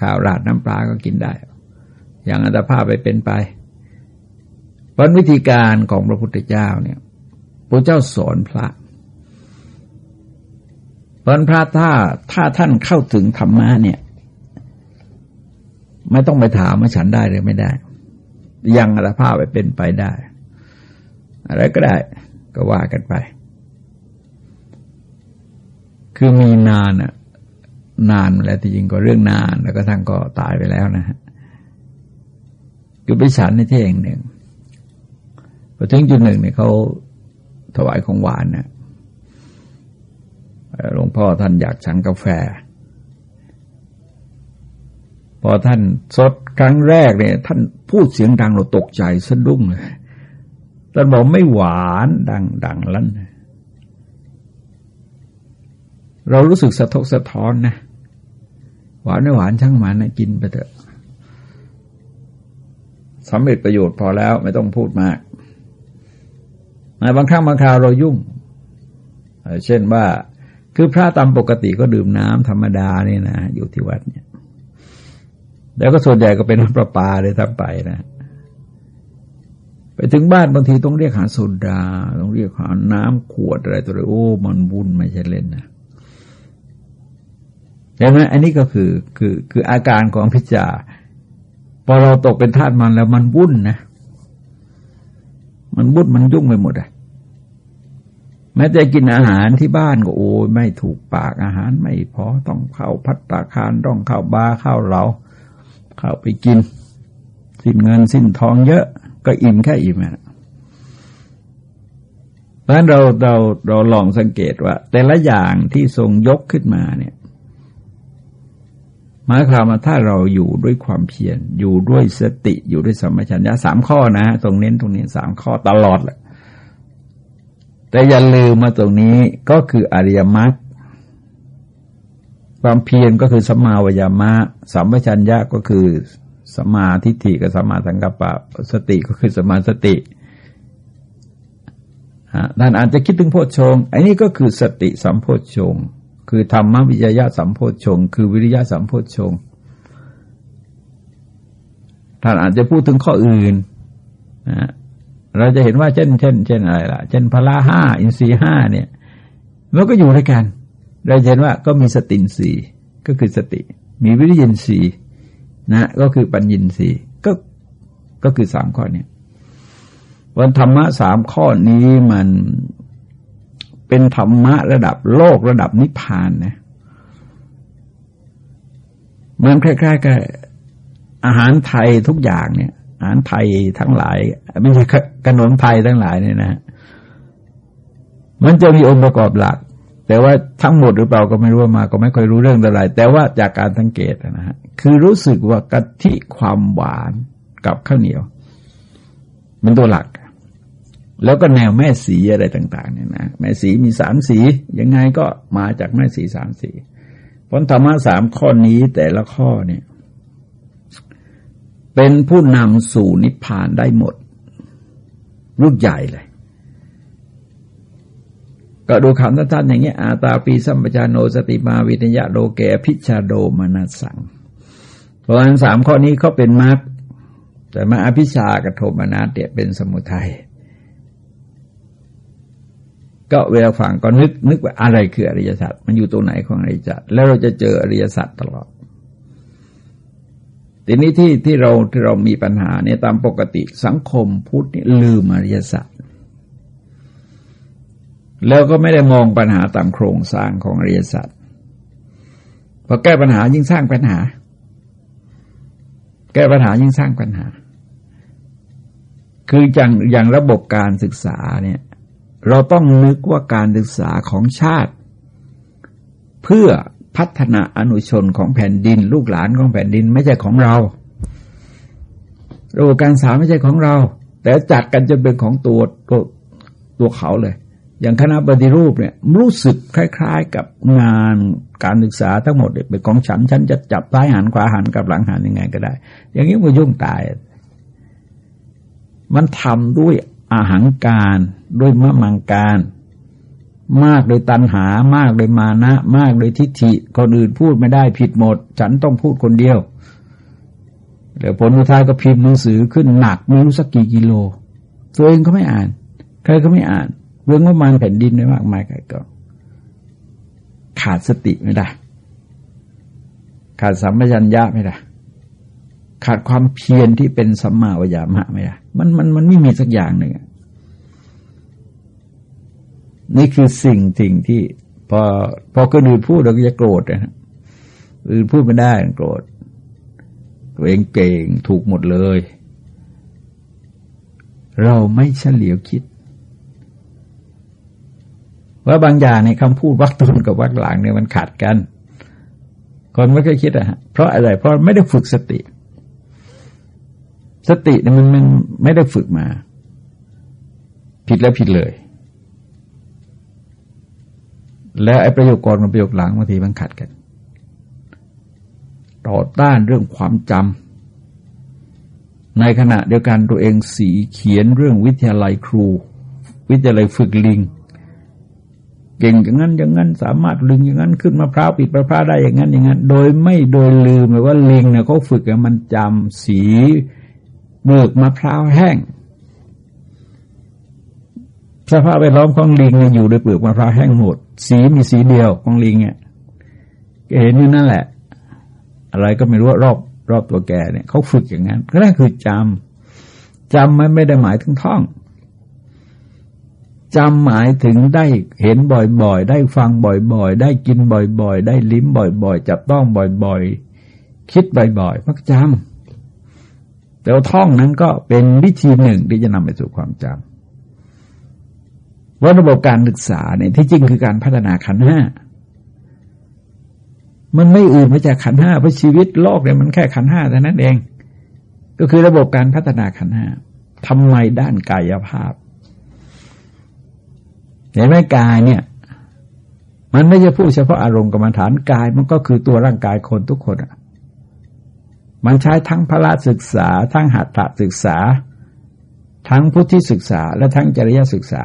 ข้าวราดน้ำปลาก็กินได้ อย่างอัตภาพไปเป็นไปวันวิธีการของพระพุทธเจ้าเนี่ยพระเจ้าสอนพระวันพระถ้าถ้าท่านเข้าถึงธรรมะเนี่ย ไม่ต้องไปถามว่าฉันได้หรือไม่ได้ ยังอัตภาพไปเป็นไปได้ อะไรก็ได้ก็ว่ากันไป คือมีนานอะนานแล้วที่จริงก็เรื่องนาน แล้วก็ท่านก็ตายไปแล้วนะฮะอยู่ไปฉันในที่แห่งหนึ่งพอถึงจุดหนึ่งเนี่ยเขาถวายของหวานนะหลวงพ่อท่านอยากฉันกาแฟ พอท่านสดครั้งแรกเนี่ย ท่านพูดเสียงดังเราตกใจสะดุ้งเลย ท่านบอกไม่หวานดังดังลั่นเรารู้สึกสะทกสะท้อนนะหวานไม่หวานช่างมันนะกินไปเถอะสำเร็จประโยชน์พอแล้วไม่ต้องพูดมากบางครั้งบางคราวเรายุ่ง เช่นว่าคือพระตามปกติก็ดื่มน้ำธรรมดาเนี่ยนะอยู่ที่วัดเนี่ย แล้วก็ส่วนใหญ่ก็เป็นน้ำประปาเลยทั้งไปนะ ถึงบ้านบางทีต้องเรียกหาโซดา ต้องเรียกหาน้ำขวดอะไรตัวอะไรโอ้มันวุ่นไม่ใช่เล่นนะเห็นไหมอันนี้ก็คือคือคืออาการของพิจาพอเราตกเป็นทาสมันแล้วมันวุ่นนะ มันวุ่นมันยุ่งไปหมดอะแม้แต่กินอาหารที่บ้านก็โอ้ยไม่ถูกปากอาหารไม่พอต้องเข้าพัตตาคารต้องเข้าบาร์เข้าเราเข้าไปกิน สิ้นเงินสิ้นทองเยอะ ก็อิ่มแค่อิ่มนะเพราะนั้นเราเราเราลองสังเกตว่า แต่ละอย่างที่ทรงยกขึ้นมาเนี่ยหมายความว่าถ้าเราอยู่ด้วยความเพียรอยู่ด้วยสติอยู่ด้วยสัมปชัญญะสามข้อนะตรงเน้นตรงนี้สามข้อตลอดแหละแต่อย่าลืมมาตรงนี้ก็คืออริยมรรคความเพียรก็คือสัมมาวิยามะสัมปชัญญะก็คือ สัมมาทิฏฐิกับสัมมาสังกัปปะสติก็คือสัมมาสติท่านอาจจะคิดถึงโพชฌงอันนี้ก็คือสติสัมโพชฌงคือธรรมวิจยะสัมโพชฌงคือวิริยะสัมโพชฌงท่านอาจจะพูดถึงข้ออื่นนะเราจะเห็นว่าเช่น เช่น เช่นอะไรล่ะ เช่นพละห้าอินทรีห้าเนี่ย มันก็อยู่ด้วยกัน เราเห็นว่าก็มีสตินสีก็คือสติ มีวิริยินสี นะก็คือปัญญินสีก็ก็คือสามข้อเนี่ยวันธรรมะสามข้อนี้มันเป็นธรรมะระดับโลกระดับนิพพานนะเหมือนคล้ายๆกับอาหารไทยทุกอย่างเนี่ย อาหารไทยทั้งหลายไม่ใช่ขนมไทยทั้งหลายเนี่ยนะ มันจะมีองค์ประกอบหลัก แต่ว่าทั้งหมดหรือเปล่าก็ไม่รู้มา ก็ไม่ค่อยรู้เรื่องอะไรแต่ว่าจากการสังเกตนะฮะคือรู้สึกว่ากะทิความหวานกับข้าวเหนียว มันตัวหลัก แล้วก็แนวแม่สีอะไรต่าง ๆ เนี่ยนะแม่สีมีสามสียังไงก็มาจากแม่สีสามสีผลธรรมะสามข้อนี้แต่ละข้อเนี่ย เป็นผู้นำสู่นิพพานได้หมด รูปใหญ่เลย ก็ดูคำท่านๆอย่างเงี้ยอาตาปีสัมปชาโนสติมาวิทยาโลเกพิชาโดมนัสสัง เพราะฉะนั้นสามข้อนี้เขาเป็นมรรคแต่มาอภิชากับโทมนัสเนี่ยเป็นสมุทัยก็เวลาฟังก็นึกนึกว่าอะไรคืออริยสัจมันอยู่ตรงไหนของอริยสัจแล้วเราจะเจออริยสัจตลอดทีนี้ที่ที่เราที่เรามีปัญหาเนี่ยตามปกติสังคมพุทธนี่ลืมอริยสัจ แล้วก็ไม่ได้มองปัญหาตามโครงสร้างของอริยสัจพอแก้ปัญหายิ่งสร้างปัญหา แก้ปัญหายิ่งสร้างปัญหา คืออย่างอย่างระบบการศึกษาเนี่ย เราต้องนึกว่าการศึกษาของชาติ เพื่อพัฒนาอนุชนของแผ่นดิน ลูกหลานของแผ่นดินไม่ใช่ของเราระบบการศึกษาไม่ใช่ของเรา แต่จัดกันจะเป็นของตัวตัวตัวเขาเลย อย่างคณะปฏิรูปเนี่ยรู้สึกคล้าย ๆ กับงานการศึกษาทั้งหมดเป็นของฉัน ฉันจะจับซ้ายหันขวาหันกับหลังหันยังไงก็ได้ อย่างนี้มันยุ่งตาย มันทำด้วยอาหังการด้วยมะมังการ มากโดยตัณหามากโดยมานะ มากโดยทิฏฐิคนอื่นพูดไม่ได้ผิดหมด ฉันต้องพูดคนเดียวเดี๋ยวผลสุดท้ายก็พิมพ์หนังสือขึ้นหนักไม่รู้สักกี่กิโล ตัวเองก็ไม่อ่าน ใครก็ไม่อ่าน เรื่องว่ามันแผ่นดินไม่มากมายกันก็ขาดสติไม่ได้ ขาดสัมปชัญญะไม่ได้ ขาดความเพียรที่เป็นสัมมาวิยามะไม่ได้ มันมันมันไม่มีสักอย่างหนึ่งนี่คือสิ่งสิ่งที่ พอพอคนอื่นพูดเราก็จะโกรธนะอื่นพูดไม่ได้โกรธตัวเองเก่งถูกหมดเลย เราไม่เฉลียวคิด ว่าบางอย่างในคำพูดวักต้นกับวักหลังเนี่ยมันขาดกัน คนไม่เคยคิดอะฮะเพราะอะไร เพราะไม่ได้ฝึกสติ สติเนี่ยมันมันไม่ได้ฝึกมา ผิดแล้วผิดเลย แล้วไอ้ประโยคก่อนกับประโยคหลังบางทีมันขัดกัน ต่อต้านเรื่องความจำในขณะเดียวกันตัวเองสีเขียนเรื่องวิทยาลัยครู วิทยาลัยฝึกลิง เก่งอย่างนั้นอย่างนั้น สามารถลิงอย่างนั้นขึ้นมะพร้าวปิดมะพร้าวได้อย่างนั้นอย่างนั้น โดยไม่โดยลืมเลยว่าลิงเนี่ยเขาฝึกมันจำสีเมือกมะพร้าวแห้งสภาพแวดล้อมของลิงเนี่ยอยู่ด้วยเปลือกมะพร้าวแห้งหมด สีมีสีเดียวของลิงเนี่ยเห็นอยู่นั่นแหละ อะไรก็ไม่รู้รอบรอบตัวแกเนี่ยเขาฝึกอย่างนั้นก็นั่นคือจำจำมันไม่ได้หมายถึงท่อง จำหมายถึงได้เห็นบ่อยๆ ได้ฟังบ่อยๆ ได้กินบ่อยๆ ได้ลิ้มบ่อยๆ จับต้องบ่อยๆ คิดบ่อยๆ มักจำแต่ท่องนั้นก็เป็นวิธีหนึ่งที่จะนำไปสู่ความจำว่าระบบการศึกษาเนี่ยที่จริงคือการพัฒนาขันห้ามันไม่อื่นมาจากขันห้าเพราะชีวิตโลกเนี่ยมันแค่ขันห้าแต่นั้นเอง ก็คือระบบการพัฒนาขันห้าทำไมด้านกายภาพ เห็นไหมกายเนี่ย มันไม่ใช่พูดเฉพาะอารมณ์กรรมฐานกาย มันก็คือตัวร่างกายคนทุกคนอะมันใช้ทั้งพระศึกษา ทั้งหัตถศึกษา ทั้งพุทธิศึกษา และทั้งจริยศึกษา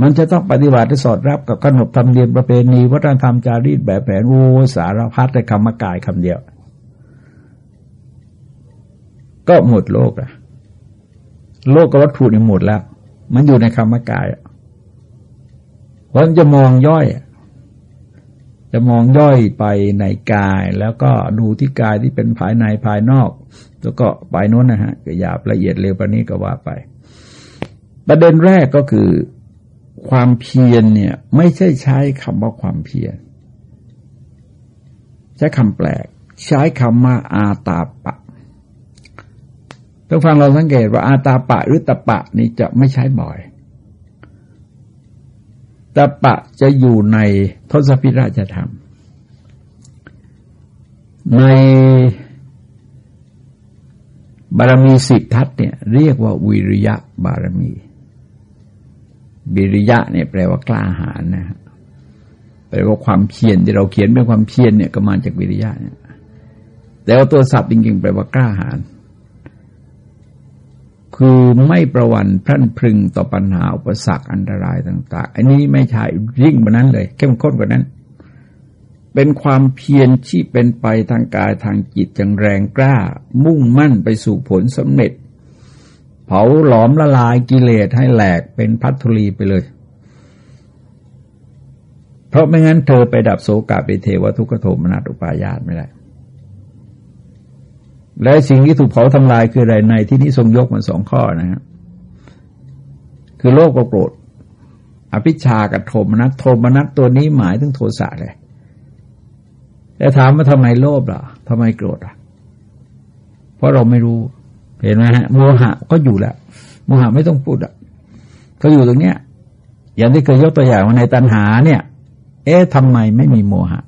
มันจะต้องปฏิบัติสอดรับกับขนบธรรมเนียมประเพณีวัฒนธรรมจารีตแบบแผนโอ้สารพัดแต่คำมากายคำเดียว ก็หมดโลกอะโลกกับวัตถุนี่หมดแล้ว มันอยู่ในคำมากายเพราะจะมองย่อย จะมองย่อยไปในกาย แล้วก็ดูที่กายที่เป็นภายในภายนอก แล้วก็ไปโน้นนะฮะหยาบละเอียดเร็วปนี้ก็ว่าไป ประเด็นแรกก็คือความเพียรเนี่ย ไม่ใช่ใช้คำว่าความเพียรใช้คำแปลก ใช้คำว่าอาตาปะ ต้องฟังเราสังเกตว่าอาตาปะหรือตะปะนี่จะไม่ใช้บ่อยตะปะจะอยู่ในทศพิราชธรรม ในบารมีสิบทัศเนี่ยเรียกว่าวิริยะบารมีบิริยะเนี่ยแปลว่ากล้าหาญนะฮะแปลว่าความเพียรที่เราเขียนเป็นความเพียรเนี่ยก็มาจากวิริยะเนี่ยแต่ว่าตัวศัพท์จริงๆแปลว่ากล้าหาญ คือไม่ประวันพรั่นพรึงต่อปัญหาอุปสรรคอันตรายต่าง ๆ อันนี้ไม่ใช่ยิ่งกว่านั้นเลย เข้มข้นกว่านั้น เป็นความเพียรที่เป็นไปทางกายทางจิตจังแรงกล้า มุ่งมั่นไปสู่ผลสำเร็จ เผาหลอมละลายกิเลสให้แหลกเป็นพัทธุลีไปเลย เพราะไม่งั้นเธอไปดับโสกาไปเทวทุกขโทมนัสอุปายาตไม่ได้ และสิ่งที่ถูกเผาทำลายคืออะไรในที่นี้ทรงยกมาสองข้อนะฮะคือโลกโกรธอภิชากับโทมนัสโทมนัสตัวนี้หมายถึงโทสะเลยแต่ถามว่าทำไมโลภล่ะทำไมโกรธอะ เพราะเราไม่รู้ เห็นไหมฮะโมหะก็อยู่แล้วโมหะไม่ต้องพูดอะก็อยู่ตรงเนี้ย อย่างที่เคยยกตัวอย่างว่าในตัณหาเนี่ย เอ๊ะทำไมไม่มีโมหะ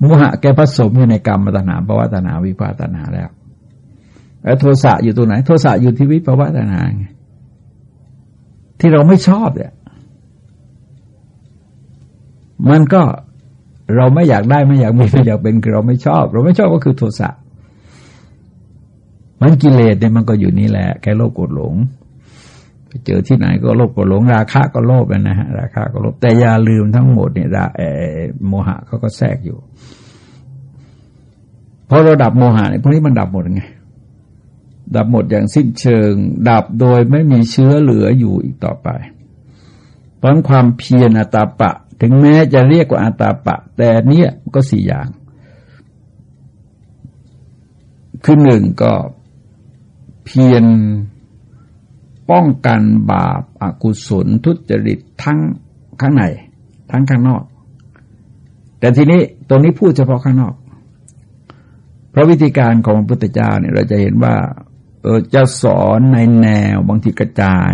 โมหะแกผสมอยู่ในกรรมตัณหาภาวะตัณหาวิภาตัณหาแล้วแล้วโทสะอยู่ตัวไหน โทสะอยู่ที่วิภาวะตัณหาไงที่เราไม่ชอบเนี่ย มันก็เราไม่อยากได้ไม่อยากมีไม่อยากเป็นคือเราไม่ชอบ เราไม่ชอบก็คือโทสะมันกิเลสเนี่ยมันก็อยู่นี่แหละแค่โลภโกรธหลง ไปเจอที่ไหนก็โลภกรธหลงราคะก็โลภนะฮะราคะก็โลภแต่อย่าลืมทั้งหมดเนี่ยเอโมหะเขาก็แทรกอยู่พอเราดับโมหะเนี่ยพวกนี้มันดับหมดไงดับหมดอย่างสิ้นเชิง ดับโดยไม่มีเชื้อเหลืออยู่อีกต่อไป เพราะความเพียรอัตาปะ ถึงแม้จะเรียกว่าอัตาปะ แต่เนี้ยก็สี่อย่าง คือหนึ่งก็เพียร ป้องกันบาปอากุศลทุจริตทั้งข้างในทั้งข้างนอก แต่ทีนี้ตรงนี้พูดเฉพาะข้างนอก เพราะวิธีการของพระพุทธเจ้าเนี่ยเราจะเห็นว่าเออจะสอนในแนวบางทีกระจาย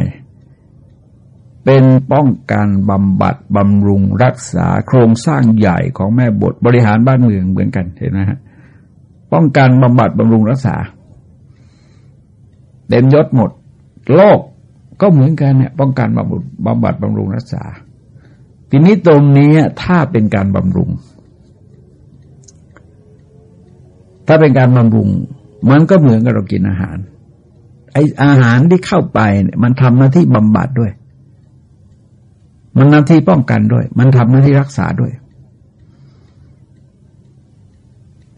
เป็นป้องกันบำบัดบำรุงรักษาโครงสร้างใหญ่ของแม่บทบริหารบ้านเมืองเหมือนกันเห็นไหมฮะป้องกันบำบัดบำรุงรักษาเต็มยศหมด โลกก็เหมือนกันเนี่ยป้องกันบำบัดบำบัดบำรุงรักษา ทีนี้ตรงนี้ถ้าเป็นการบำรุง ถ้าเป็นการบำรุง มันก็เหมือนกับเรากินอาหาร ไออาหารที่เข้าไปเนี่ยมันทำหน้าที่บำบัดด้วย มันหน้าที่ป้องกันด้วย มันทำหน้าที่รักษาด้วย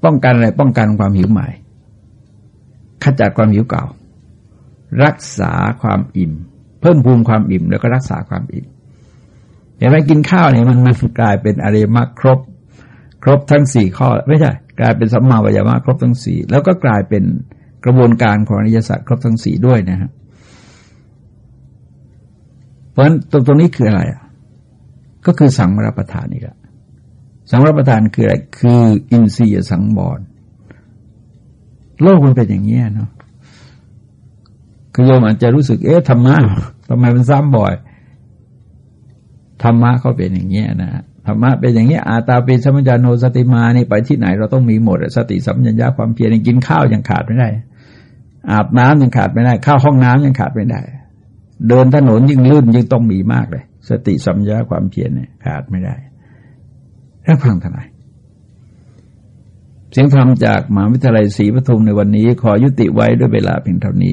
ป้องกันอะไรป้องกันความหิวใหม่ขจัดความหิวเก่า รักษาความอิ่ม เพิ่มภูมิความอิ่ม แล้วก็รักษาความอิ่มเห็นไหมกินข้าวเนี่ยมันมันกลายเป็นอริมรรครบ ครบทั้งสี่ข้อ ไม่ใช่ กลายเป็นสัมมาวิยามรรครบทั้งสี่แล้วก็กลายเป็นกระบวนการของอริยสัจครบทั้งสี่ด้วยนะฮะเพราะฉะนั้นตรงตรงนี้คืออะไรอะก็คือสังวรประทานนี่แหละสังวรประทานคืออะไร คืออินทรียสังบอรโลกมันเป็นอย่างนี้เนาะ คือโยมอาจจะรู้สึก เอ๊ะธรรมะทำไมมันซ้ำบ่อย ธรรมะเขาเป็นอย่างเงี้ยนะธรรมะเป็นอย่างเงี้ยอาตาเป็นสัมปญาโนสติมานี่ไปที่ไหนเราต้องมีหมด สติสัมปัญญะความเพียรกินข้าวยังขาดไม่ได้ อาบน้ำยังขาดไม่ได้ เข้าห้องน้ำยังขาดไม่ได้ เดินถนนยิ่งลื่นยิ่งต้องมีมากเลย สติสัมปัญญะความเพียรเนี่ยขาดไม่ได้แล้วฟังทนายเสียงธรรมจากมหาวิทยาลัยศรีปทุมในวันนี้ ขอยุติไว้ด้วยเวลาเพียงเท่านี้